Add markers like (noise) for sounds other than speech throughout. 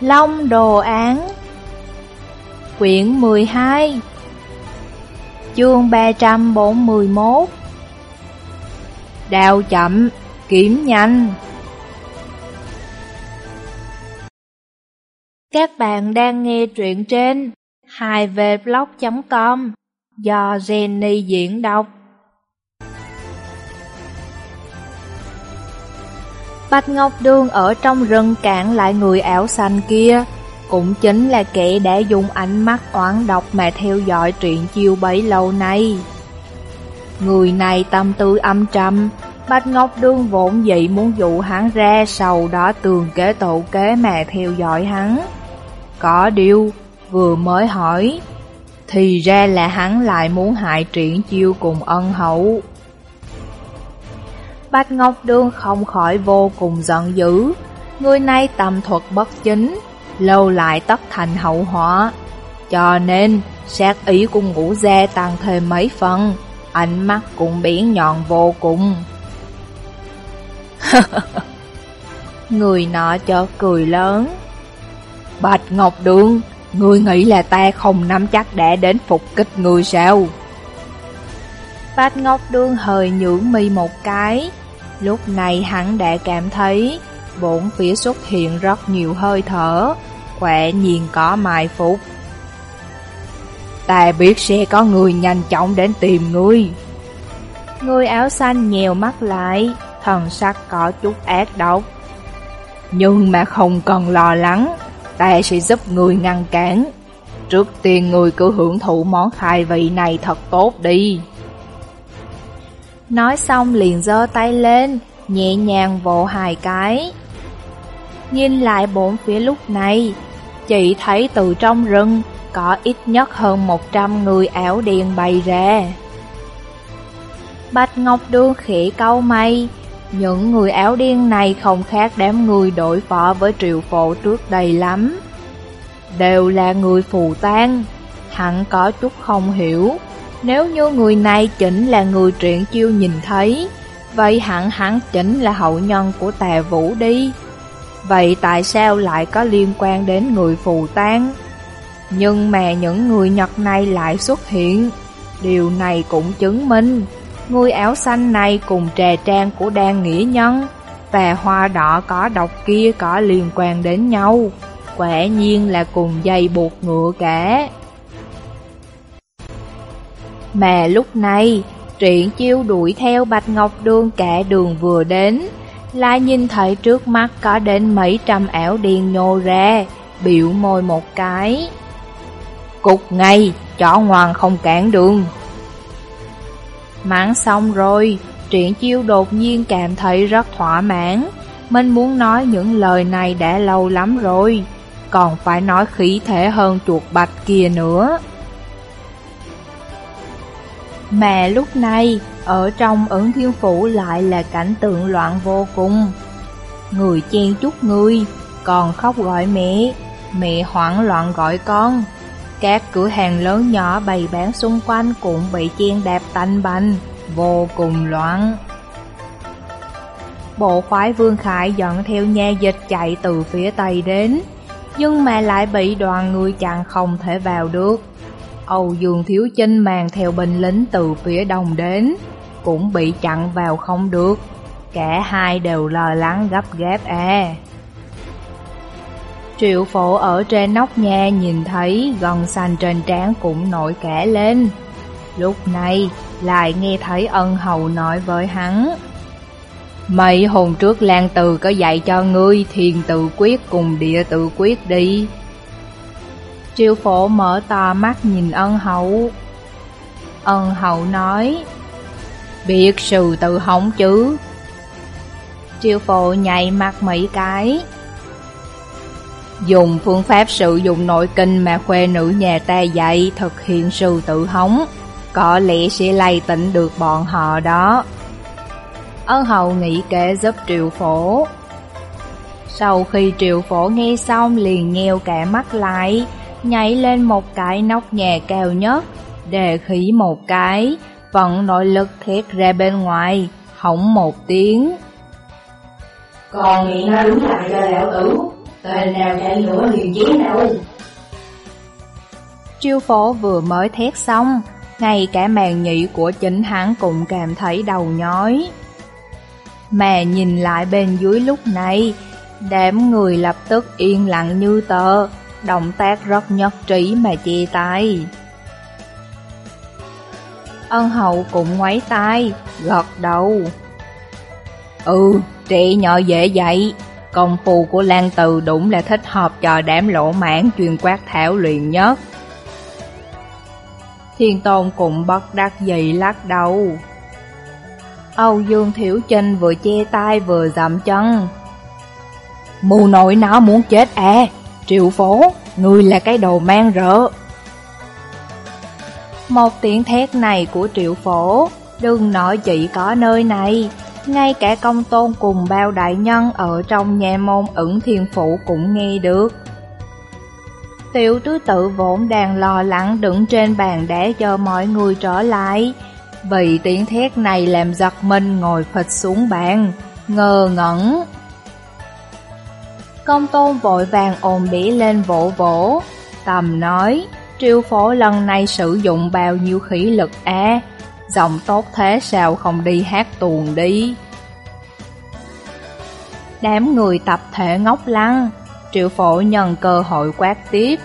Long Đồ Án Quyển 12 Chương 341 Đào chậm, kiếm nhanh. Các bạn đang nghe truyện trên 2vblog.com do Jenny diễn đọc. Bạch Ngọc Đường ở trong rừng cản lại người ảo xanh kia, cũng chính là kẻ đã dùng ánh mắt oán độc mà theo dõi truyện chiêu bấy lâu nay. Người này tâm tư âm trầm, Bạch Ngọc Đường vốn dị muốn dụ hắn ra sau đó tường kế tổ kế mà theo dõi hắn. Có điều, vừa mới hỏi, thì ra là hắn lại muốn hại triển chiêu cùng ân hậu. Bạch Ngọc Đường không khỏi vô cùng giận dữ. Người này tầm thuật bất chính, lâu lại tất thành hậu họa. Cho nên, sát ý của ngũ gia tăng thêm mấy phần, ánh mắt cũng biển nhọn vô cùng. (laughs) Người nọ cho cười lớn. Bạch Ngọc Đường, người nghĩ là ta không nắm chắc đã đến phục kích người sao? Bạch Ngọc đương hơi nhướng mi một cái, Lúc này hắn đã cảm thấy bốn phía xuất hiện rất nhiều hơi thở, khỏe nhiên có mai phục Ta biết sẽ có người nhanh chóng đến tìm ngươi. Người áo xanh nhèo mắt lại, thần sắc có chút ác độc. Nhưng mà không cần lo lắng, ta sẽ giúp người ngăn cản. Trước tiên người cứ hưởng thụ món khai vị này thật tốt đi. Nói xong liền giơ tay lên, nhẹ nhàng vỗ hai cái. Nhìn lại bốn phía lúc này, chị thấy từ trong rừng có ít nhất hơn 100 người áo đen bày ra. Bạch Ngọc đương khỉ câu mây, những người áo đen này không khác đám người đổi phó với triệu phổ trước đây lắm. Đều là người phù tan, hẳn có chút không hiểu, nếu như người này chính là người truyện chiêu nhìn thấy, vậy hẳn hẳn chính là hậu nhân của tà vũ đi. Vậy tại sao lại có liên quan đến người phù tang? Nhưng mà những người Nhật này lại xuất hiện. Điều này cũng chứng minh, người áo xanh này cùng trà trang của đan nghĩa nhân và hoa đỏ có độc kia có liên quan đến nhau. Quả nhiên là cùng dây buộc ngựa cả. Mà lúc này, Truyện chiêu đuổi theo Bạch Ngọc Đường cả đường vừa đến, lại nhìn thấy trước mắt có đến mấy trăm ảo điên nhô ra, biểu môi một cái. Cục ngay, chó ngoan không cản đường. Mãn xong rồi, truyện chiêu đột nhiên cảm thấy rất thỏa mãn. Mình muốn nói những lời này đã lâu lắm rồi, còn phải nói khí thể hơn chuột bạch kia nữa. Mà lúc này, ở trong ẩn thiên phủ lại là cảnh tượng loạn vô cùng. Người chen chúc người, còn khóc gọi mẹ, mẹ hoảng loạn gọi con. Các cửa hàng lớn nhỏ bày bán xung quanh cũng bị chen đạp tanh bành, vô cùng loạn. Bộ khoái Vương Khải dẫn theo nha dịch chạy từ phía Tây đến, nhưng mà lại bị đoàn người chặn không thể vào được. Âu Dương Thiếu Chinh mang theo binh lính từ phía đông đến, cũng bị chặn vào không được. Cả hai đều lo lắng gấp gáp à. Triệu phổ ở trên nóc nhà nhìn thấy gần xanh trên trán cũng nổi cả lên. Lúc này lại nghe thấy ân hầu nói với hắn. Mấy hồn trước Lan Từ có dạy cho ngươi thiền tự quyết cùng địa tự quyết đi. Triệu phổ mở to mắt nhìn ân hậu. Ân hậu nói, biệt sự tự hỏng chứ. Triệu phổ nhảy mặt mấy cái. Dùng phương pháp sử dụng nội kinh mà khuê nữ nhà ta dạy thực hiện sự tự hóng, có lẽ sẽ lay tỉnh được bọn họ đó. Ân hậu nghĩ kế giúp triệu phổ. Sau khi triệu phổ nghe xong liền nheo cả mắt lại, nhảy lên một cái nóc nhà cao nhất, đề khí một cái, vận nội lực thét ra bên ngoài, hỏng một tiếng. Còn nghĩ nó đúng lại cho lão tử, Tên nào chạy lửa liền chiến đâu. Triêu phổ vừa mới thét xong Ngay cả màn nhị của chính hắn cũng cảm thấy đầu nhói. Mà nhìn lại bên dưới lúc này Đám người lập tức yên lặng như tờ Động tác rất nhất trí mà chia tay. Ân hậu cũng ngoáy tay, gật đầu. Ừ, trẻ nhỏ dễ dạy Công phu của Lan Từ đúng là thích hợp cho đám lỗ mãn truyền quát thảo luyện nhất. Thiên Tôn cũng bất đắc dĩ lắc đầu. Âu Dương Thiểu Trinh vừa che tay vừa dậm chân. Mù nội nó muốn chết à? Triệu phố, ngươi là cái đồ mang rỡ. Một tiếng thét này của triệu phổ Đừng nói chỉ có nơi này Ngay cả công tôn cùng bao đại nhân Ở trong nhà môn ẩn thiên phủ cũng nghe được Tiểu tứ tự vốn đang lo lắng đứng trên bàn để cho mọi người trở lại Vì tiếng thét này làm giật mình ngồi phịch xuống bàn Ngờ ngẩn Công tôn vội vàng ồn bỉ lên vỗ vỗ. Tầm nói, Triều phổ lần này sử dụng bao nhiêu khí lực á Giọng tốt thế sao không đi hát tuồng đi? Đám người tập thể ngốc lăng Triệu phổ nhân cơ hội quát tiếp.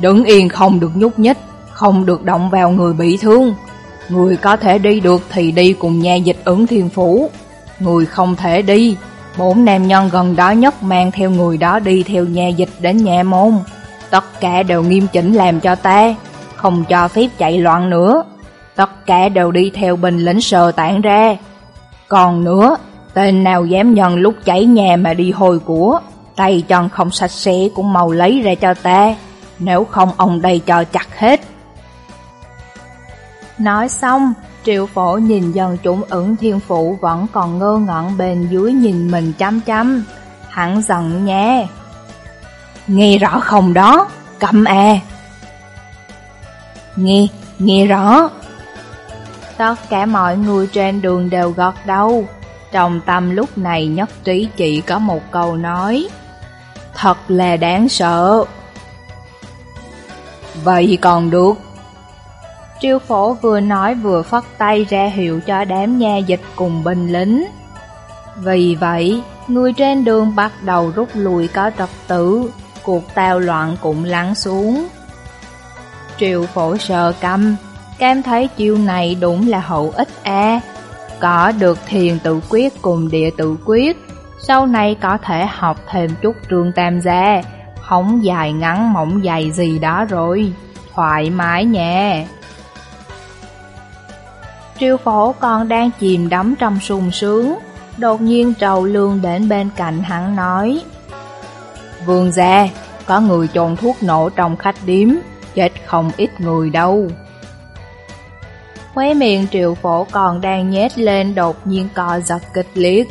Đứng yên không được nhúc nhích, Không được động vào người bị thương. Người có thể đi được thì đi cùng nha dịch ứng thiên phủ Người không thể đi Bốn nam nhân gần đó nhất mang theo người đó đi theo nhà dịch đến nhà môn. Tất cả đều nghiêm chỉnh làm cho ta, Không cho phép chạy loạn nữa. Tất cả đều đi theo bình lĩnh sờ tản ra. Còn nữa, Tên nào dám nhận lúc cháy nhà mà đi hồi của, Tay chân không sạch sẽ cũng mau lấy ra cho ta, Nếu không ông đây cho chặt hết. Nói xong Triệu phổ nhìn dần chúng ẩn thiên phụ vẫn còn ngơ ngẩn bên dưới nhìn mình chăm chăm. Hắn giận nhé. Nghe rõ không đó, cầm e. Nghe, nghe rõ. Tất cả mọi người trên đường đều gật đầu. Trong tâm lúc này nhất trí chỉ có một câu nói. Thật là đáng sợ. Vậy còn được. Triêu phổ vừa nói vừa phất tay ra hiệu cho đám nha dịch cùng binh lính. Vì vậy, người trên đường bắt đầu rút lui có trật tự, cuộc tao loạn cũng lắng xuống. Triều phổ sợ căm, cam thấy chiêu này đúng là hậu ích a Có được thiền tự quyết cùng địa tự quyết, sau này có thể học thêm chút trường tam gia, hóng dài ngắn mỏng dày gì đó rồi, thoải mái nha. Triều phổ còn đang chìm đắm trong sung sướng, đột nhiên trầu lương đến bên cạnh hắn nói Vương gia, có người trồn thuốc nổ trong khách điếm, chết không ít người đâu. Khóe miệng triệu phổ còn đang nhét lên đột nhiên co giật kịch liệt.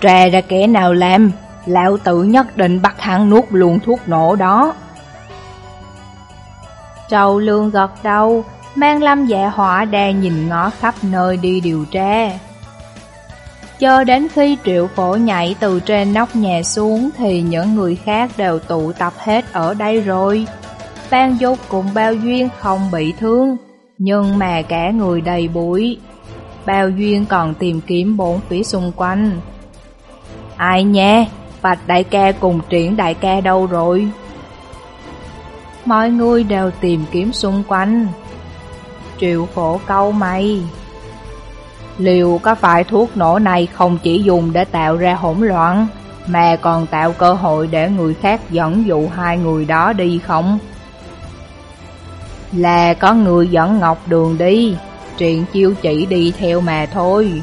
Trà ra kẻ nào làm, lão tử nhất định bắt hắn nuốt luôn thuốc nổ đó. Trầu lương gật đầu, mang lâm dạ họa đang nhìn ngó khắp nơi đi điều tra. Cho đến khi triệu phổ nhảy từ trên nóc nhà xuống thì những người khác đều tụ tập hết ở đây rồi. Ban dục cùng bao duyên không bị thương, nhưng mà cả người đầy bụi. Bao duyên còn tìm kiếm bốn phía xung quanh. Ai nha, Bạch đại ca cùng triển đại ca đâu rồi? Mọi người đều tìm kiếm xung quanh, triệu khổ câu mày. Liệu có phải thuốc nổ này không chỉ dùng để tạo ra hỗn loạn, mà còn tạo cơ hội để người khác dẫn dụ hai người đó đi không? Là có người dẫn Ngọc Đường đi, chuyện chiêu chỉ đi theo mà thôi.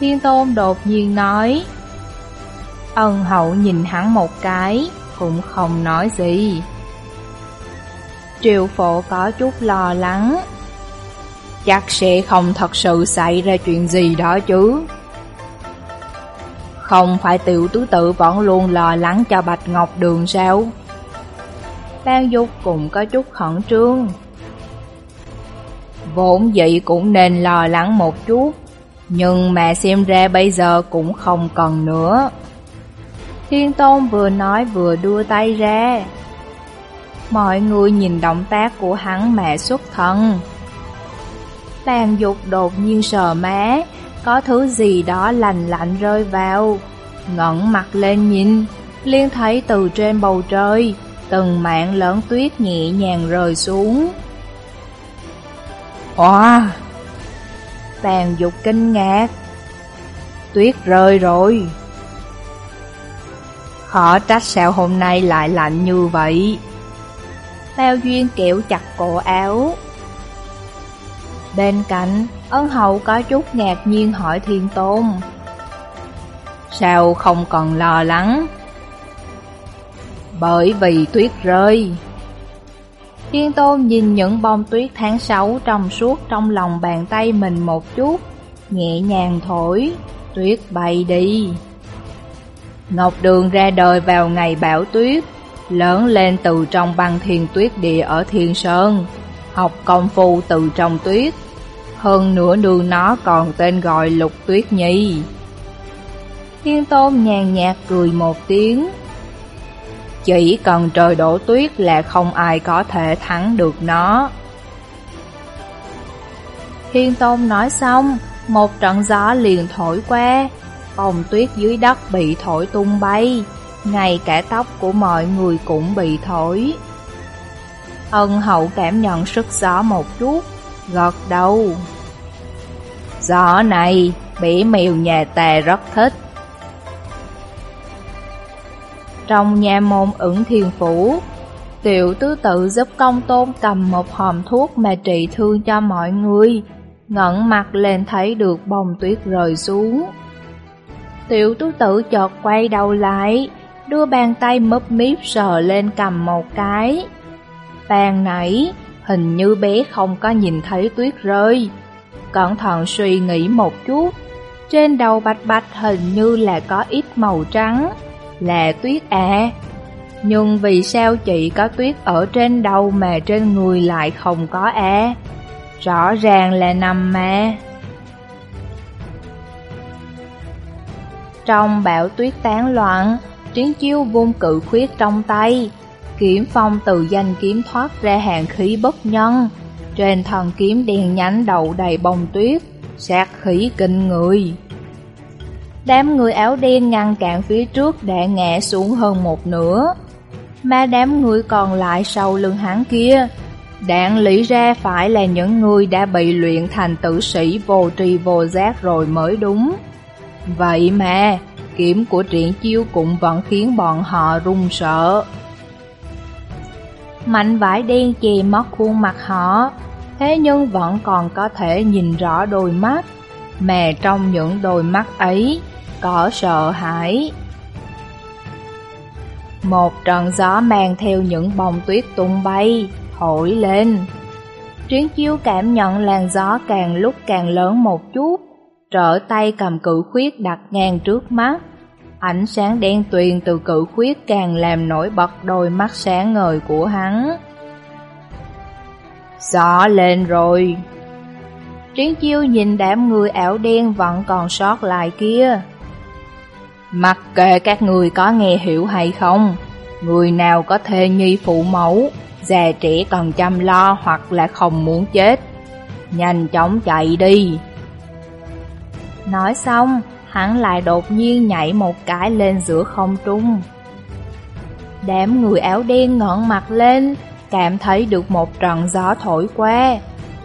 Thiên Tôn đột nhiên nói, Ân hậu nhìn hắn một cái, cũng không nói gì. Triều phổ có chút lo lắng. Chắc sẽ không thật sự xảy ra chuyện gì đó chứ. Không phải tiểu tứ tự vẫn luôn lo lắng cho Bạch Ngọc Đường sao? Ban Dục cũng có chút khẩn trương. Vốn dĩ cũng nên lo lắng một chút, Nhưng mà xem ra bây giờ cũng không cần nữa. Thiên Tôn vừa nói vừa đưa tay ra. Mọi người nhìn động tác của hắn mẹ xuất thần. Tàn dục đột nhiên sờ má, có thứ gì đó lành lạnh rơi vào. ngẩng mặt lên nhìn, liên thấy từ trên bầu trời, từng mạng lớn tuyết nhẹ nhàng rơi xuống. Wow! Tàn dục kinh ngạc. Tuyết rơi rồi. Khó trách sao hôm nay lại lạnh như vậy. Bao Duyên kiểu chặt cổ áo. Bên cạnh, ân hậu có chút ngạc nhiên hỏi thiên tôn. Sao không còn lo lắng? Bởi vì tuyết rơi. Thiên tôn nhìn những bông tuyết tháng 6 trong suốt trong lòng bàn tay mình một chút, nhẹ nhàng thổi, tuyết bay đi. Ngọc Đường ra đời vào ngày bão tuyết, lớn lên từ trong băng thiên tuyết địa ở Thiên Sơn, học công phu từ trong tuyết. Hơn nữa đường nó còn tên gọi Lục Tuyết Nhi. Thiên Tôn nhàn nhạt cười một tiếng. Chỉ cần trời đổ tuyết là không ai có thể thắng được nó. Thiên Tôn nói xong, một trận gió liền thổi qua, bông tuyết dưới đất bị thổi tung bay, ngay cả tóc của mọi người cũng bị thổi. Ân hậu cảm nhận sức gió một chút, gật đầu. Gió này, bỉ mèo nhà ta rất thích. Trong nhà môn ẩn thiền phủ, tiểu tứ tự giúp công tôn cầm một hòm thuốc mà trị thương cho mọi người, ngẩn mặt lên thấy được bông tuyết rời xuống. Tiểu tứ tử chợt quay đầu lại, đưa bàn tay mấp míp sờ lên cầm một cái. Bàn nãy, hình như bé không có nhìn thấy tuyết rơi. Cẩn thận suy nghĩ một chút, trên đầu bạch bạch hình như là có ít màu trắng, là tuyết à. Nhưng vì sao chị có tuyết ở trên đầu mà trên người lại không có à? Rõ ràng là nằm mà. Trong bão tuyết tán loạn, Chiến chiêu vung cự khuyết trong tay, kiếm phong từ danh kiếm thoát ra hàng khí bất nhân. Trên thần kiếm đèn nhánh đầu đầy bông tuyết, sát khí kinh người. Đám người áo đen ngăn cản phía trước đã ngã xuống hơn một nửa. Mà đám người còn lại sau lưng hắn kia, đạn lý ra phải là những người đã bị luyện thành tử sĩ vô tri vô giác rồi mới đúng. Vậy mà, kiếm của triển chiêu cũng vẫn khiến bọn họ run sợ. Mạnh vải đen che mất khuôn mặt họ, thế nhưng vẫn còn có thể nhìn rõ đôi mắt, mà trong những đôi mắt ấy có sợ hãi. Một trận gió mang theo những bông tuyết tung bay, thổi lên. Triển chiêu cảm nhận làn gió càng lúc càng lớn một chút, trở tay cầm cự khuyết đặt ngang trước mắt. Ánh sáng đen tuyền từ cự khuyết càng làm nổi bật đôi mắt sáng ngời của hắn. Gió lên rồi. Triển chiêu nhìn đám người ảo đen vẫn còn sót lại kia. Mặc kệ các người có nghe hiểu hay không, người nào có thê nhi phụ mẫu, già trẻ cần chăm lo hoặc là không muốn chết. Nhanh chóng chạy đi. Nói xong, hắn lại đột nhiên nhảy một cái lên giữa không trung. Đám người áo đen ngẩng mặt lên, cảm thấy được một trận gió thổi qua.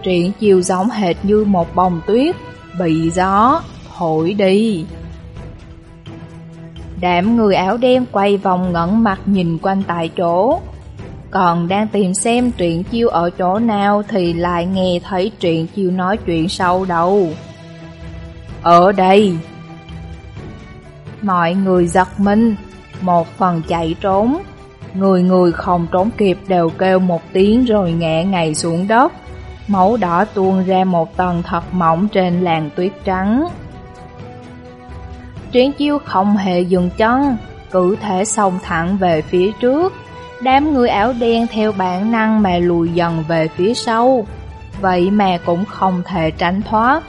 Triển chiều giống hệt như một bông tuyết, bị gió thổi đi. Đám người áo đen quay vòng ngẩn mặt nhìn quanh tại chỗ. Còn đang tìm xem truyện chiêu ở chỗ nào thì lại nghe thấy truyện chiêu nói chuyện sâu đầu. Ở đây! Mọi người giật mình, một phần chạy trốn. Người người không trốn kịp đều kêu một tiếng rồi ngã ngày xuống đất. Máu đỏ tuôn ra một tầng thật mỏng trên làn tuyết trắng. Triển chiêu không hề dừng chân, cử thể xông thẳng về phía trước. Đám người áo đen theo bản năng mà lùi dần về phía sau. Vậy mà cũng không thể tránh thoát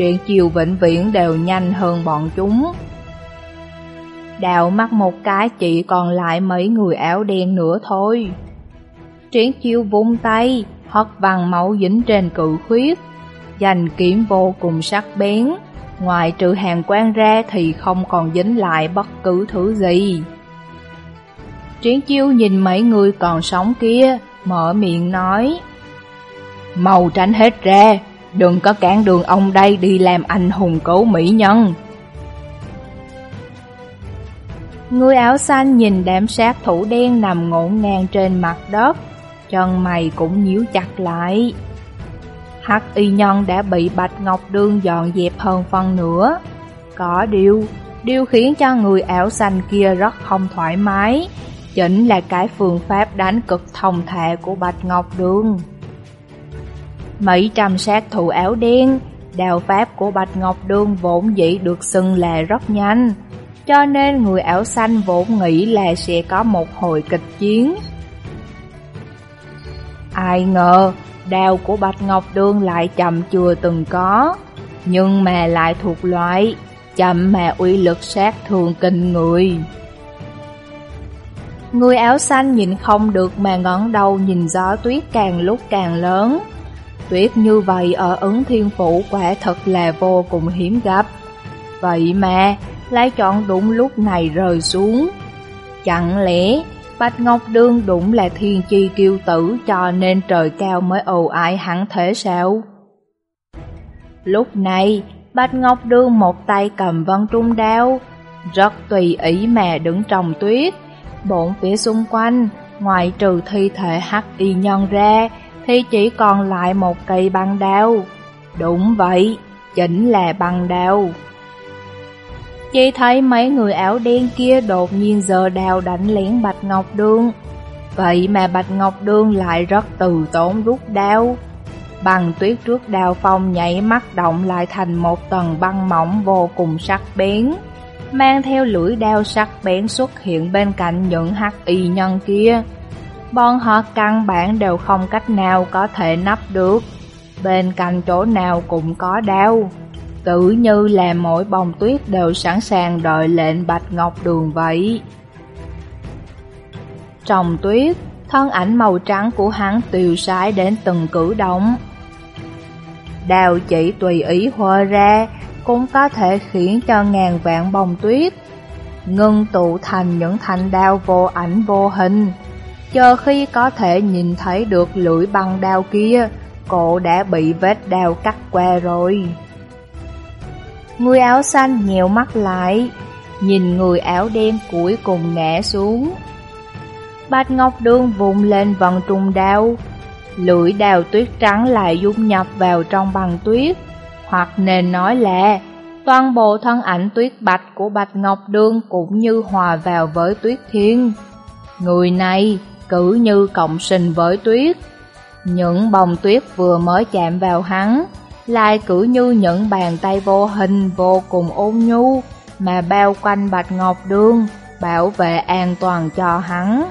truyện chiều vĩnh viễn đều nhanh hơn bọn chúng. đào mắt một cái chỉ còn lại mấy người áo đen nữa thôi. Triển chiêu vung tay, hất vàng máu dính trên cự khuyết, dành kiếm vô cùng sắc bén, ngoài trừ hàng quan ra thì không còn dính lại bất cứ thứ gì. Triển chiêu nhìn mấy người còn sống kia, mở miệng nói Màu tránh hết ra, đừng có cản đường ông đây đi làm anh hùng cứu mỹ nhân. Người áo xanh nhìn đám sát thủ đen nằm ngổn ngang trên mặt đất, chân mày cũng nhíu chặt lại. Hắc y nhân đã bị Bạch Ngọc Đương dọn dẹp hơn phần nữa. Có điều, điều khiến cho người áo xanh kia rất không thoải mái, chính là cái phương pháp đánh cực thông thệ của Bạch Ngọc Đương. Mấy trăm sát thủ áo đen, đào pháp của Bạch Ngọc Đương vốn dĩ được xưng là rất nhanh, cho nên người áo xanh vốn nghĩ là sẽ có một hồi kịch chiến. Ai ngờ, đao của Bạch Ngọc Đương lại chậm chưa từng có, nhưng mà lại thuộc loại chậm mà uy lực sát thường kinh người. Người áo xanh nhìn không được mà ngẩng đầu nhìn gió tuyết càng lúc càng lớn. Tuyết như vậy ở ứng thiên phủ quả thật là vô cùng hiếm gặp. Vậy mà, lại chọn đúng lúc này rơi xuống. Chẳng lẽ Bạch Ngọc Đương đúng là thiên chi kiêu tử cho nên trời cao mới ồ ái hẳn thế sao? Lúc này, Bạch Ngọc Đương một tay cầm vân trung đao, rất tùy ý mà đứng trong tuyết. Bộn phía xung quanh, ngoài trừ thi thể hắc y nhân ra, thì chỉ còn lại một cây băng đao. Đúng vậy, chính là băng đao. Chỉ thấy mấy người áo đen kia đột nhiên giờ đào đánh lén Bạch Ngọc Đương. Vậy mà Bạch Ngọc Đương lại rất từ tốn rút đao. Bằng tuyết trước đào phong nhảy mắt động lại thành một tầng băng mỏng vô cùng sắc bén. Mang theo lưỡi đao sắc bén xuất hiện bên cạnh những hắc y nhân kia. Bọn họ căn bản đều không cách nào có thể nắp được. Bên cạnh chỗ nào cũng có đao. Tự như là mỗi bông tuyết đều sẵn sàng đợi lệnh Bạch Ngọc Đường vậy. Trong tuyết, thân ảnh màu trắng của hắn tiêu sái đến từng cử động. Đào chỉ tùy ý hoa ra, cũng có thể khiến cho ngàn vạn bông tuyết ngưng tụ thành những thanh đao vô ảnh vô hình. Chờ khi có thể nhìn thấy được lưỡi băng đao kia, cổ đã bị vết đao cắt qua rồi. Người áo xanh nhèo mắt lại, nhìn người áo đen cuối cùng ngã xuống. Bạch Ngọc Đường vùng lên vòng trùng đao, lưỡi đào tuyết trắng lại dung nhập vào trong băng tuyết, hoặc nên nói là toàn bộ thân ảnh tuyết bạch của Bạch Ngọc Đường cũng như hòa vào với tuyết thiên. Người này cứ như cộng sinh với tuyết. Những bông tuyết vừa mới chạm vào hắn, lại cứ như những bàn tay vô hình vô cùng ôn nhu mà bao quanh Bạch Ngọc Đường, bảo vệ an toàn cho hắn.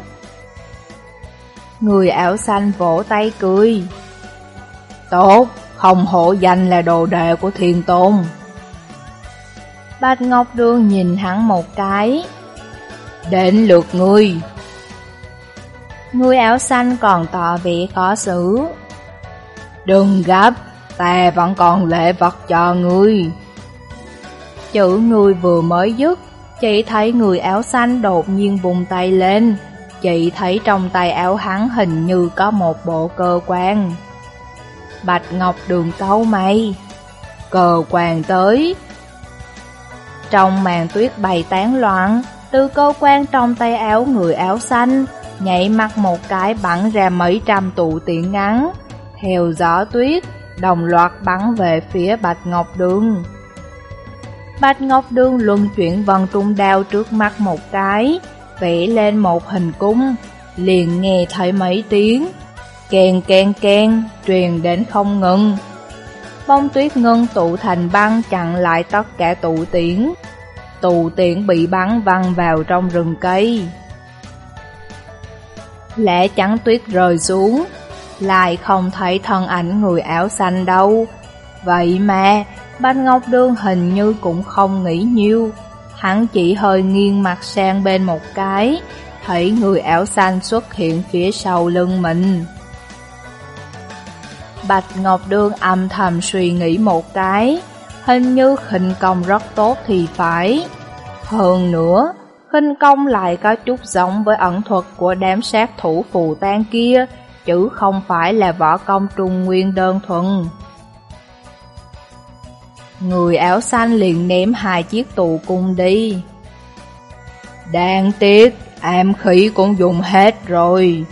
Người ảo xanh vỗ tay cười. Tốt, không hổ danh là đồ đệ của thiên tôn. Bạch Ngọc đương nhìn hắn một cái. Đến lượt ngươi. Người áo xanh còn tỏ vẻ khó xử. Đừng gấp, ta vẫn còn lễ vật cho ngươi. Chữ người vừa mới dứt, chỉ thấy người áo xanh đột nhiên vùng tay lên. Chị thấy trong tay áo hắn hình như có một bộ cơ quan. Bạch Ngọc Đường câu mày, cờ quan tới. Trong màn tuyết bày tán loạn, từ cơ quan trong tay áo người áo xanh, nhảy mắt một cái bắn ra mấy trăm tụ tiện ngắn, theo gió tuyết, đồng loạt bắn về phía Bạch Ngọc Đường. Bạch Ngọc Đường luân chuyển vần trung đao trước mắt một cái, vẽ lên một hình cung, liền nghe thấy mấy tiếng, kèn kèn kèn, truyền đến không ngừng. Bông tuyết ngân tụ thành băng chặn lại tất cả tụ tiễn, tụ tiễn bị bắn văng vào trong rừng cây. Lẽ trắng tuyết rơi xuống, lại không thấy thân ảnh người áo xanh đâu. Vậy mà, Bạch Ngọc Đường hình như cũng không nghĩ nhiều, hắn chỉ hơi nghiêng mặt sang bên một cái, thấy người áo xanh xuất hiện phía sau lưng mình. Bạch Ngọc Đương âm thầm suy nghĩ một cái, hình như khinh công rất tốt thì phải. Hơn nữa, khinh công lại có chút giống với ẩn thuật của đám sát thủ phù tan kia, chứ không phải là võ công trung nguyên đơn thuần. Người áo xanh liền ném hai chiếc tù cung đi. Đáng tiếc, am khí cũng dùng hết rồi.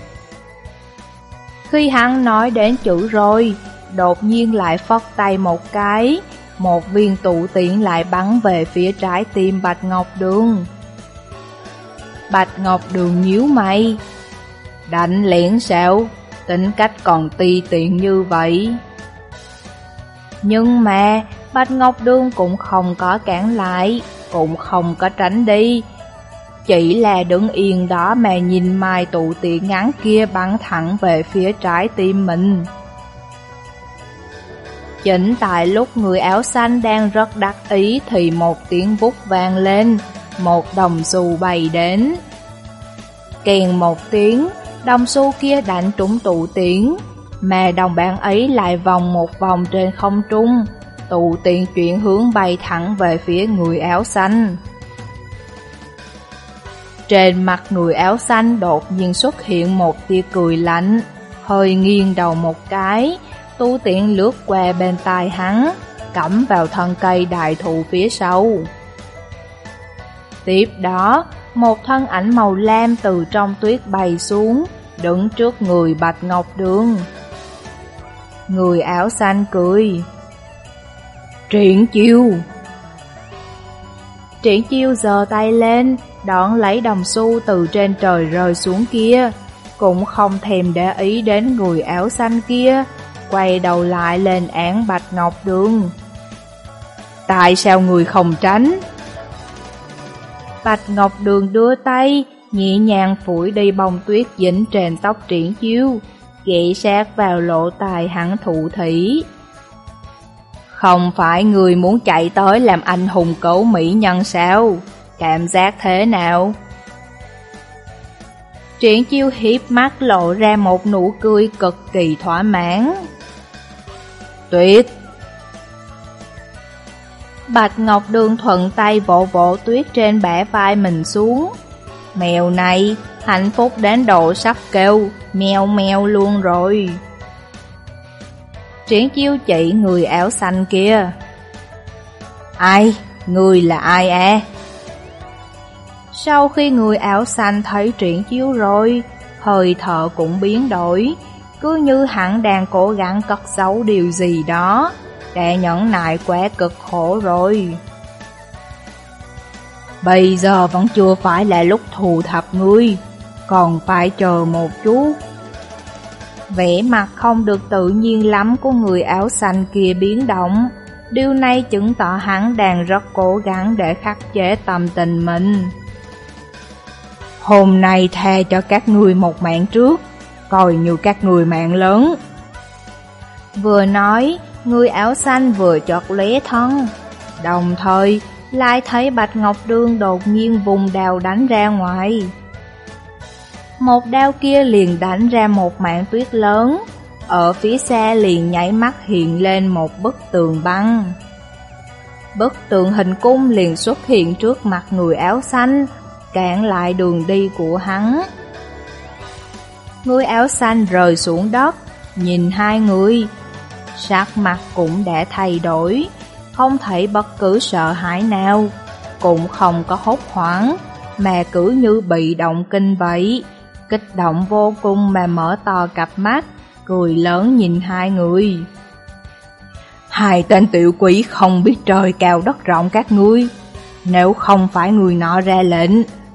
Khi hắn nói đến chữ rồi, đột nhiên lại phất tay một cái, một viên tụ tiện lại bắn về phía trái tim Bạch Ngọc Đường. Bạch Ngọc Đường nhíu mày. Đánh lẻn sao? Tính cách còn ti tiện như vậy. Nhưng mà Bạch Ngọc Đường cũng không có cản lại, cũng không có tránh đi. Chỉ là đứng yên đó mà nhìn mai tụ tiện ngắn kia bắn thẳng về phía trái tim mình. Chính tại lúc người áo xanh đang rất đắc ý thì một tiếng vút vang lên, một đồng xu bay đến. Kèn một tiếng, đồng xu kia đánh trúng tụ tiễn, mà đồng bạn ấy lại vòng một vòng trên không trung, tụ tiện chuyển hướng bay thẳng về phía người áo xanh. Trên mặt người áo xanh đột nhiên xuất hiện một tia cười lạnh, hơi nghiêng đầu một cái, tu tiện lướt qua bên tai hắn, cắm vào thân cây đại thụ phía sau. Tiếp đó, một thân ảnh màu lam từ trong tuyết bay xuống, đứng trước người Bạch Ngọc Đường. Người áo xanh cười. Triển chiêu! Triển chiêu giơ tay lên, đón lấy đồng xu từ trên trời rơi xuống kia, cũng không thèm để ý đến người áo xanh kia, quay đầu lại lên án Bạch Ngọc Đường. Tại sao người không tránh? Bạch Ngọc Đường đưa tay, nhẹ nhàng phủi đi bông tuyết dính trên tóc triển chiêu, ghệ sát vào lộ tài hắn thụ thủy. Không phải người muốn chạy tới làm anh hùng cấu mỹ nhân sao? Cảm giác thế nào? Triển chiêu hiếp mắt lộ ra một nụ cười cực kỳ thỏa mãn. Tuyết Bạch Ngọc Đường thuận tay vỗ vỗ tuyết trên bẻ vai mình xuống. Mèo này, hạnh phúc đến độ sắp kêu, mèo mèo luôn rồi. Triển chiêu chị người áo xanh kia. Ai? Người là ai à? Sau khi người áo xanh thấy triển chiêu rồi, hơi thở cũng biến đổi, cứ như hẳn đang cố gắng cất giấu điều gì đó, để nhẫn nại quá cực khổ rồi. Bây giờ vẫn chưa phải là lúc thù thập ngươi, còn phải chờ một chút. Vẻ mặt không được tự nhiên lắm của người áo xanh kia biến động, điều này chứng tỏ hắn đang rất cố gắng để khắc chế tâm tình mình. Hôm nay tha cho các ngươi một mạng trước, coi như các người mạng lớn. Vừa nói, người áo xanh vừa chọt lé thân, đồng thời lại thấy Bạch Ngọc Đương đột nhiên vùng đào đánh ra ngoài. Một đao kia liền đánh ra một mạng tuyết lớn, ở phía xa liền nhảy mắt hiện lên một bức tường băng. Bức tường hình cung liền xuất hiện trước mặt người áo xanh, cản lại đường đi của hắn. Người áo xanh rời xuống đất, nhìn hai người. Sắc mặt cũng đã thay đổi, không thấy bất cứ sợ hãi nào, cũng không có hốt hoảng, mà cứ như bị động kinh vậy. Kích động vô cùng mà mở to cặp mắt, cười lớn nhìn hai người. Hai tên tiểu quỷ không biết trời cao đất rộng các ngươi. Nếu không phải người nọ ra lệnh,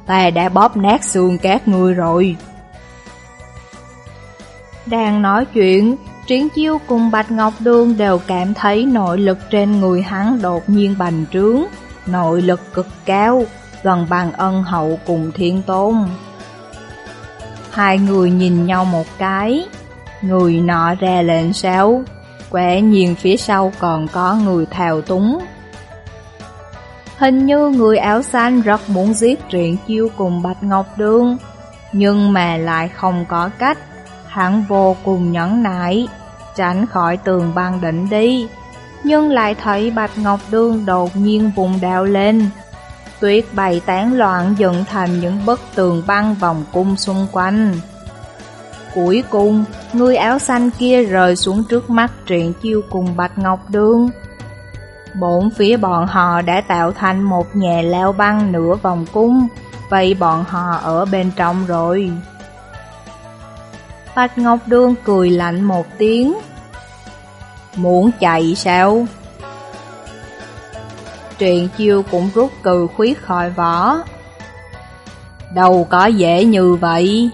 ta đã bóp nát xương các ngươi rồi. Đang nói chuyện, Triển Chiêu cùng Bạch Ngọc Đường đều cảm thấy nội lực trên người hắn đột nhiên bành trướng, nội lực cực cao, gần bằng ân hậu cùng thiên tôn. Hai người nhìn nhau một cái, người nọ ra lệnh sáu, quẻ nhiên phía sau còn có người thào túng. Hình như người áo xanh rất muốn giết Triển Chiêu cùng Bạch Ngọc Đường, nhưng mà lại không có cách. Hắn vô cùng nhẫn nại, tránh khỏi tường băng định đi, nhưng lại thấy Bạch Ngọc đương đột nhiên vùng đào lên. Tuyết bày tán loạn dựng thành những bức tường băng vòng cung xung quanh. Cuối cùng, người áo xanh kia rời xuống trước mắt truyện Chiêu cùng Bạch Ngọc đương Bốn phía bọn họ đã tạo thành một nhà leo băng nửa vòng cung, vậy bọn họ ở bên trong rồi. Bạch Ngọc Đường cười lạnh một tiếng. Muốn chạy sao? Truyền chiêu cũng rút cừ khuyết khỏi vỏ. Đâu có dễ như vậy.